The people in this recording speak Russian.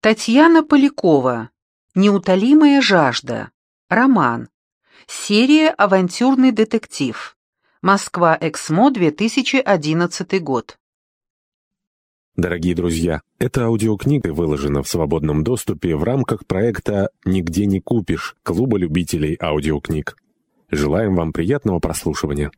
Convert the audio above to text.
Татьяна Полякова. Неутолимая жажда. Роман. Серия «Авантюрный детектив». Москва, Эксмо, 2011 год. Дорогие друзья, эта аудиокнига выложена в свободном доступе в рамках проекта «Нигде не купишь» Клуба любителей аудиокниг. Желаем вам приятного прослушивания.